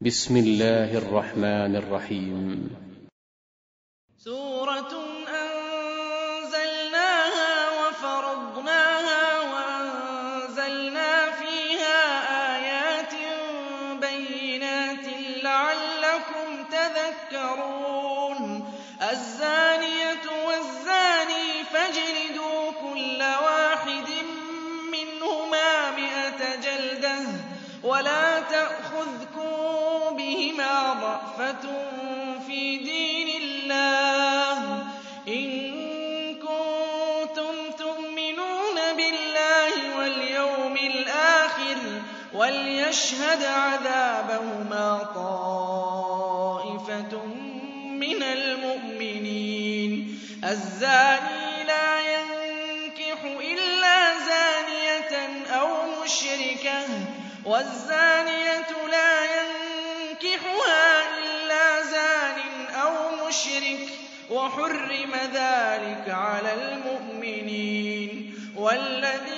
بسم الله الرحمن الرحيم. سورة وليشهد عذابهما طائفة من المؤمنين. الزاني لا ينكح إلا زانية أو مشركة والزانية لا ينكحها إلا زان أو مشرك وحرم ذلك على المؤمنين. والذين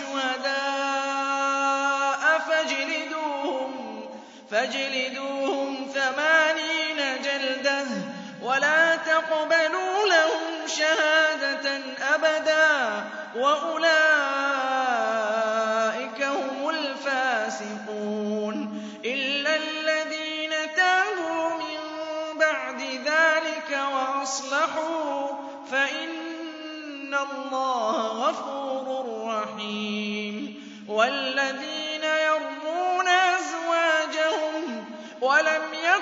شهداء فاجلدوهم فاجلدوهم ثمانين جلدة ولا تقبلوا لهم شهادة أبدا وأولئك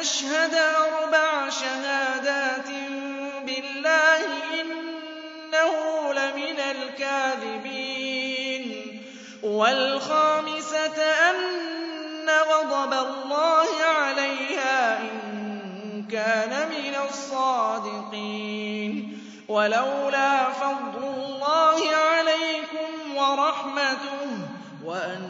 تشهد أربع شهادات بالله إنه لمن الكاذبين. والخامسة أن غضب الله عليها إن كان من الصادقين. ولولا فضل الله عليكم ورحمته وأن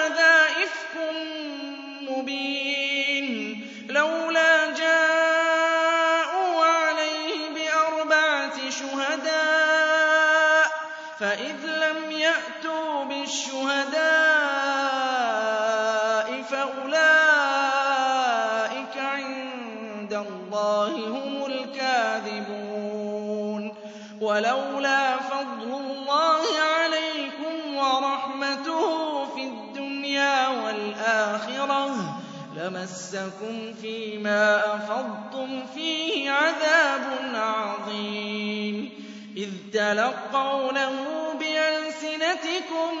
يأتوا بالشهداء فأولئك عند الله هم الكاذبون. ولولا فضل الله عليكم ورحمته في الدنيا والآخرة لمسكم فيما أفضتم فيه عذاب عظيم. إذ تلقونه بألسنتكم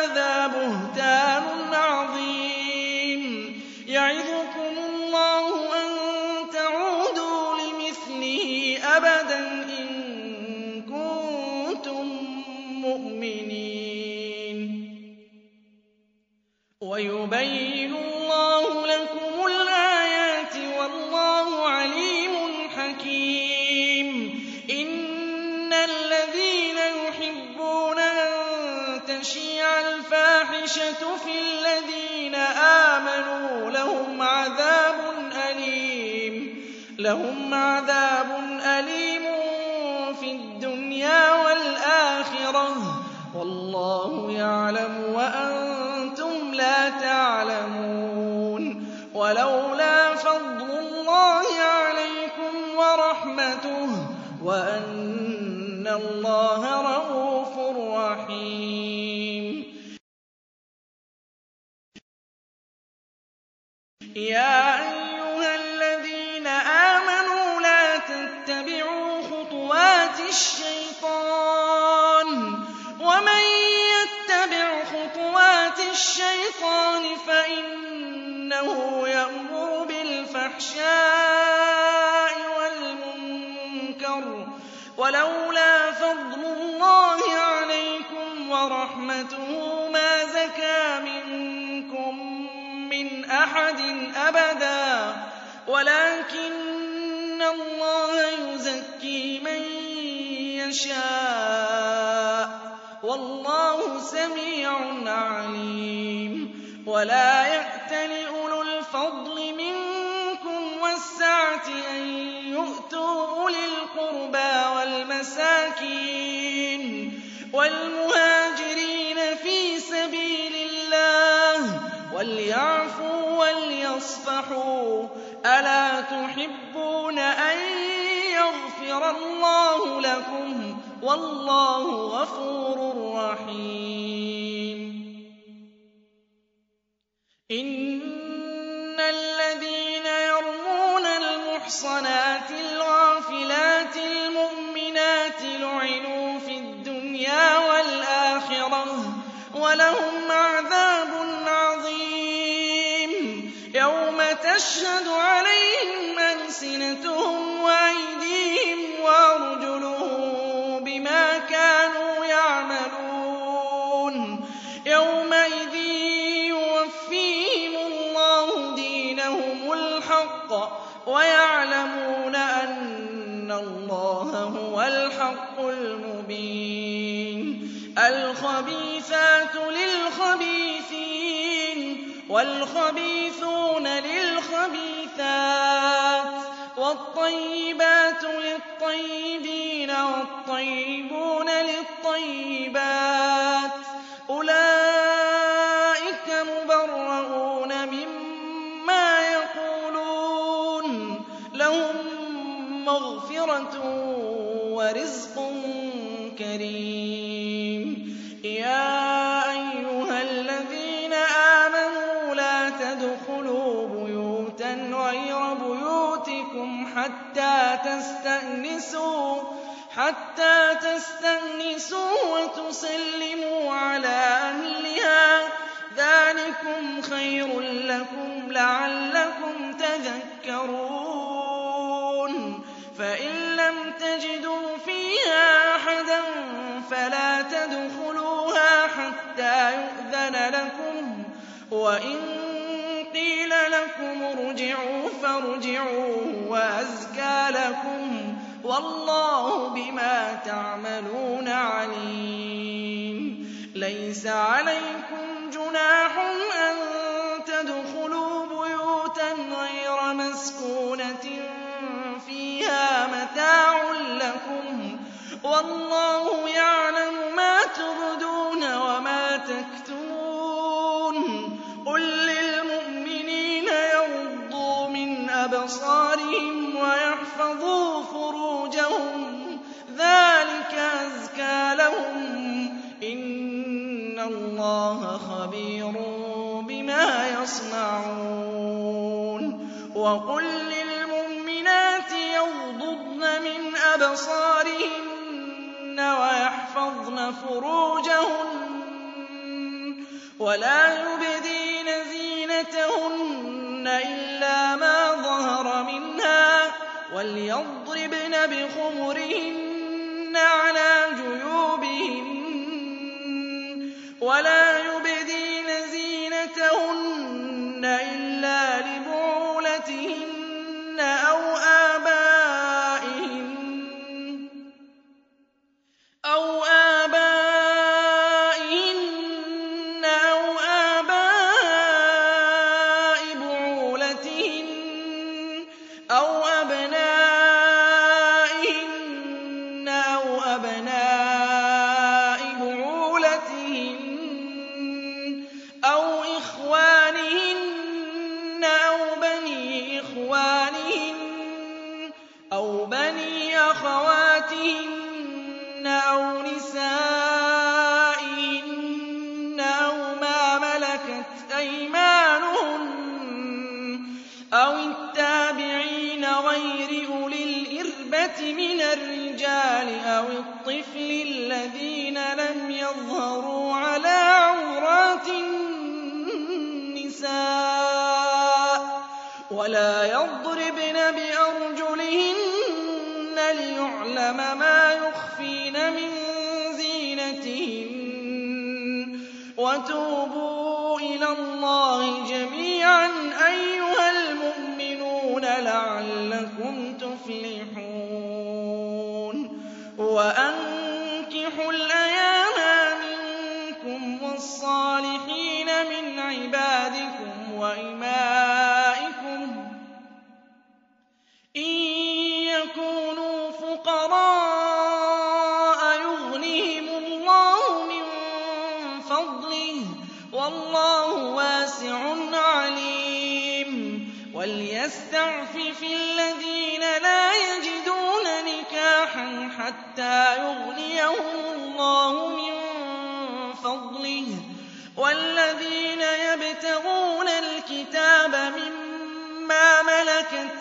تَشِيعَ الْفَاحِشَةُ فِي الَّذِينَ آمَنُوا لَهُمْ عَذَابٌ أَلِيمٌ. فِي الدُّنْيَا وَالْآخِرَةِ ۚ. وَاللَّهُ يَعْلَمُ وَأَنتُمْ لَا تَعْلَمُونَ. وَلَوْلَا فَضْلُ اللَّهِ عَلَيْكُمْ وَرَحْمَتُهُ وَأَنَّ اللَّهَ رَءُوفٌ يَا أَيُّهَا الَّذِينَ آمَنُوا لَا تَتَّبِعُوا خُطُوَاتِ الشَّيْطَانِ ۚ وَمَن يَتَّبِعْ خُطُوَاتِ الشَّيْطَانِ فَإِنَّهُ يَأْمُرُ بِالْفَحْشَاءِ وَالْمُنكَرِ ۚ أَبَدًا وَلَٰكِنَّ اللَّهَ يُزَكِّي مَن يَشَاءُ ۗ. وَاللَّهُ سَمِيعٌ عَلِيمٌ. وَلَا يَأْتَلِ أُولُو الْفَضْلِ مِنكُمْ وَالسَّعَةِ أَن يُؤْتُوا أُولِي الْقُرْبَىٰ وَالْمَسَاكِينِ وَالْمُهَاجِرِينَ فِي سَبِيلِ اللَّهِ. وَلْيَعْفُوا وَلْيَصْفَحُوا ۗ أَلَا تُحِبُّونَ أَن يَغْفِرَ اللَّهُ لَكُمْ ۗ وَاللَّهُ غَفُورٌ رَّحِيمٌ. إِنَّ الَّذِينَ يَرْمُونَ الْمُحْصَنَاتِ أَلْسِنَتُهُمْ وَالطَّيِّبَاتُ لِلطَّيِّبِينَ وَالطَّيِّبُونَ لِلطَّيِّبَاتِ ۚ حَتَّىٰ تَسْتَأْنِسُوا وَتُسَلِّمُوا عَلَىٰ أَهْلِهَا ۚ. ذَٰلِكُمْ خَيْرٌ لَّكُمْ لَعَلَّكُمْ تَذَكَّرُونَ. فَإِن لَّمْ تَجِدُوا فِيهَا أَحَدًا فَلَا تَدْخُلُوهَا حَتَّىٰ يُؤْذَنَ لَكُمْ ۖ. وَإِن قِيلَ لَكُمُ ارْجِعُوا فَارْجِعُوا هُوَ أَزْكَىٰ لَكُمْ ۚ وَاللَّهُ بِمَا تَعْمَلُونَ عَلِيمٌ. لَّيْسَ عَلَيْكُمْ جُنَاحٌ أَن تَدْخُلُوا بُيُوتًا غَيْرَ مَسْكُونَةٍ فِيهَا مَتَاعٌ لَّكُمْ ۚ. وَاللَّهُ يَعْلَمُ أَبْصَارِهِمْ وَيَحْفَظُوا فُرُوجَهُمْ ۚ. ذَٰلِكَ أَزْكَىٰ لَهُمْ ۗ. إِنَّ اللَّهَ خَبِيرٌ بِمَا يَصْنَعُونَ. وَقُل لِّلْمُؤْمِنَاتِ يَغْضُضْنَ مِنْ أَبْصَارِهِنَّ وَيَحْفَظْنَ فُرُوجَهُنَّ. وَلَا يُبْدِينَ زِينَتَهُنَّ إِلَّا وَلْيَضْرِبْنَ بِخُمُرِهِنَّ عَلَىٰ جُيُوبِهِنَّ ۖ وَلَا وَأَنكِحُوا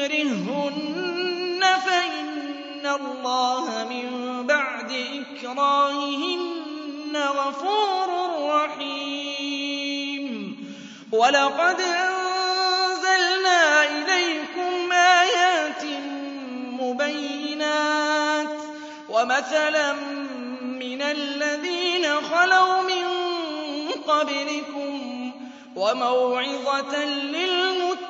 يُكْرِههُّنَّ فَإِنَّ اللَّهَ مِن بَعْدِ إِكْرَاهِهِنَّ غَفُورٌ رَّحِيمٌ. وَلَقَدْ أَنزَلْنَا إِلَيْكُمْ آيَاتٍ مُّبَيِّنَاتٍ. وَمَثَلًا مِّنَ الَّذِينَ خَلَوْا مِن قَبْلِكُمْ وَمَوْعِظَةً لِّلْمُتَّقِينَ.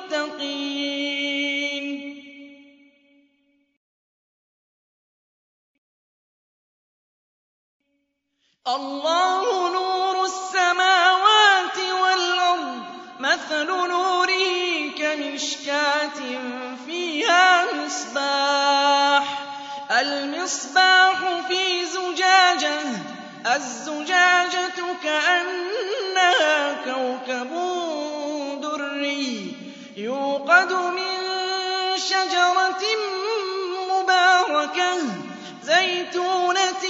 اللَّهُ نُورُ السَّمَاوَاتِ وَالْأَرْضِ ۚ مَثَلُ نُورِهِ كَمِشْكَاةٍ فِيهَا مِصْبَاحٌ ۖ. الْمِصْبَاحُ فِي زُجَاجَةٍ ۖ الزُّجَاجَةُ كَأَنَّهَا كَوْكَبٌ دُرِّيٌّ يُوقَدُ مِن شَجَرَةٍ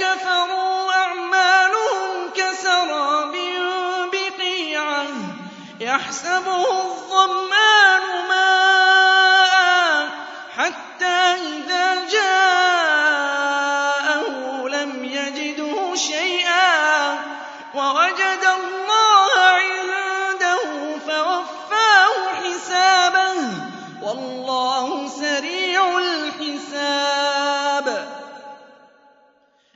كَفَرُوا أَعْمَالُهُمْ كَسَرَابٍ بِقِيعَةٍ يَحْسَبُهُ الظَّمْآنُ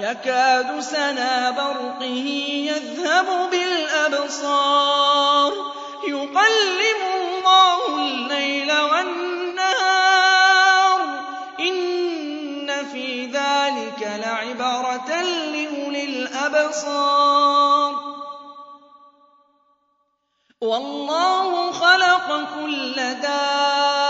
يَكَادُ سَنَا بَرْقِهِ يَذْهَبُ بِالْأَبْصَارِ. يُقَلِّبُ اللَّهُ اللَّيْلَ وَالنَّهَارَ ۚ. إِنَّ فِي ذَٰلِكَ لَعِبْرَةً لِّأُولِي الْأَبْصَارِ. وَاللَّهُ خَلَقَ كُلَّ دَابَّةٍ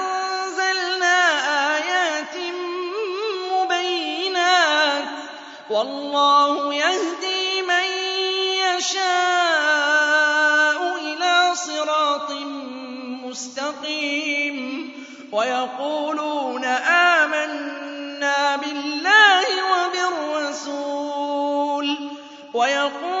وَاللَّهُ يَهْدِي مَن يَشَاءُ إِلَىٰ صِرَاطٍ مُّسْتَقِيمٍ وَيَقُولُونَ آمَنَّا بِاللَّهِ وَبِالرَّسُولِ وَيَقُولُونَ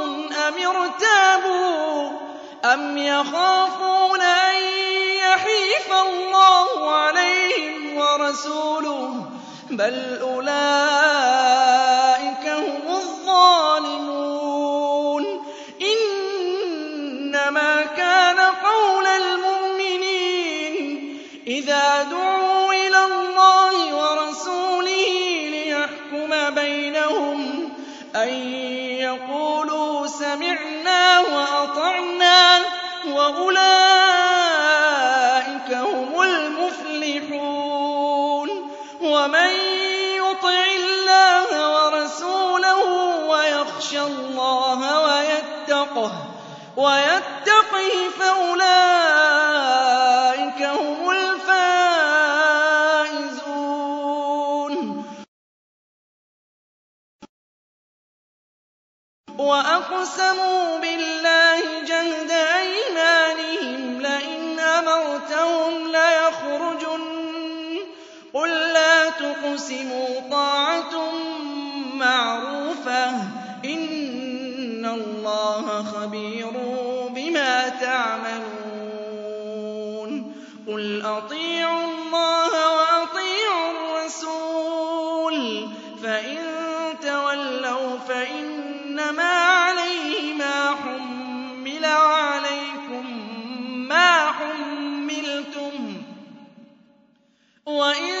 أَمِ ارْتَابُوا أَمْ يَخَافُونَ أَن يَحِيفَ اللَّهُ عَلَيْهِمْ وَرَسُولُهُ ۚ بَلْ أُولَٰئِكَ وَأُولَٰئِكَ هُمُ الْمُفْلِحُونَ وَمَن يُطِعِ اللَّهَ وَرَسُولَهُ وَيَخْشَ اللَّهَ وَيَتَّقْهِ فَأُولَٰئِكَ هُمُ الْفَائِزُونَ وَأَقْسَمُوا بِاللَّهِ لَّا تُقْسِمُوا طَاعَةٌ مَّعْرُوفَةٌ ۚ. إِنَّ اللَّهَ خَبِيرٌ بِمَا تَعْمَلُونَ. قُلْ أَطِيعُوا اللَّهَ وَأَطِيعُوا الرَّسُولَ ۖ. فَإِن تَوَلَّوْا فَإِنَّمَا عَلَيْهِ مَا حُمِّلَ وَعَلَيْكُم مَّا حُمِّلْتُمْ ۖ. وَإِن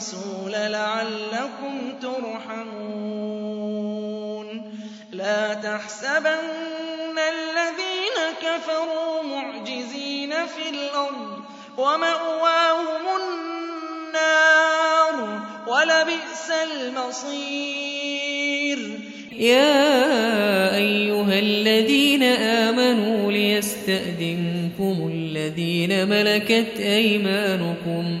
الرَّسُولَ لَعَلَّكُمْ تُرْحَمُونَ. لَا تَحْسَبَنَّ الَّذِينَ كَفَرُوا مُعْجِزِينَ فِي الْأَرْضِ ۚ وَمَأْوَاهُمُ النَّارُ ۖ وَلَبِئْسَ الْمَصِيرُ. يَا أَيُّهَا الَّذِينَ آمَنُوا لِيَسْتَأْذِنكُمُ الَّذِينَ مَلَكَتْ أَيْمَانُكُمْ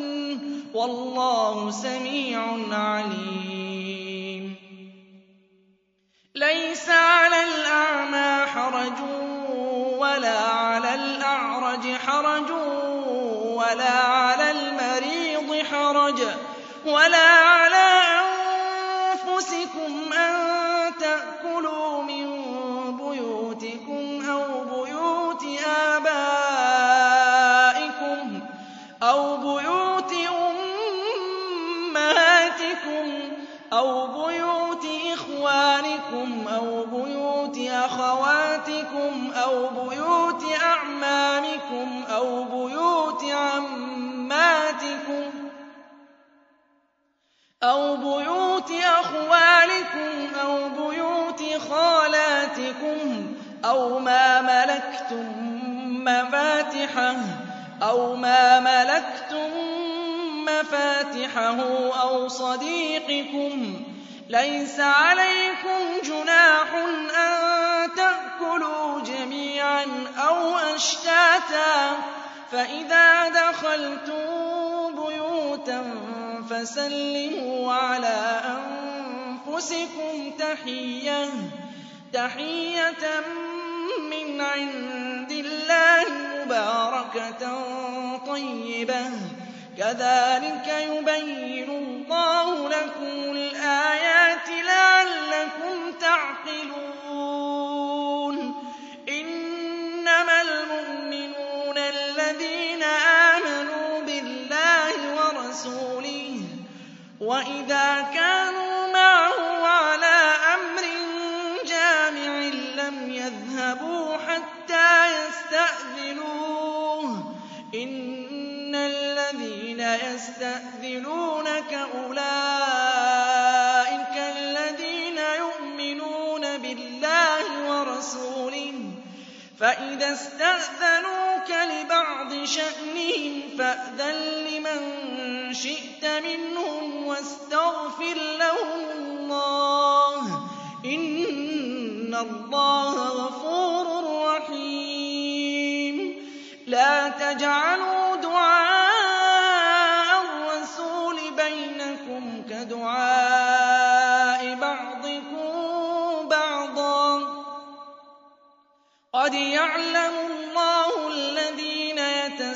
وَاللَّهُ سَمِيعٌ عَلِيمٌ. لَّيْسَ أَخْوَالِكُمْ أَوْ بُيُوتِ خَالَاتِكُمْ أَوْ مَا مَلَكْتُم مَّفَاتِحَهُ أَوْ مَا مَلَكْتُم مَّفَاتِحَهُ أَوْ صَدِيقِكُمْ لَيْسَ عَلَيْكُمْ جُنَاحٌ أَن تَأْكُلُوا جَمِيعًا أَوْ أَشْتَاتًا ۚ فَإِذَا دَخَلْتُم بُيُوتًا فَسَلِّمُوا عَلَىٰ أَنفُسِكُمْ تَحِيَّةً مِّنْ عِندِ اللَّهِ مُبَارَكَةً طَيِّبَةً ۚ. كَذَٰلِكَ يُبَيِّنُ اللَّهُ لَكُمُ الْآيَاتِ لَعَلَّكُمْ تَعْقِلُونَ. إِنَّمَا الْمُؤْمِنُونَ الَّذِينَ آمَنُوا بِاللَّهِ وَرَسُولِهِ وَإِذَا كَانُوا فَإِذَا اسْتَأْذَنُوكَ لِبَعْضِ شَأْنِهِمْ فَأْذَن لِّمَن شِئْتَ مِنْهُمْ وَاسْتَغْفِرْ لَهُمُ اللَّهَ ۚ. إِنَّ اللَّهَ غَفُورٌ رَّحِيمٌ. لَّا تَجْعَلُوا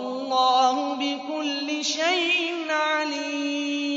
وَاللَّهُ بِكُلِّ شَيْءٍ عَلِيمٌ.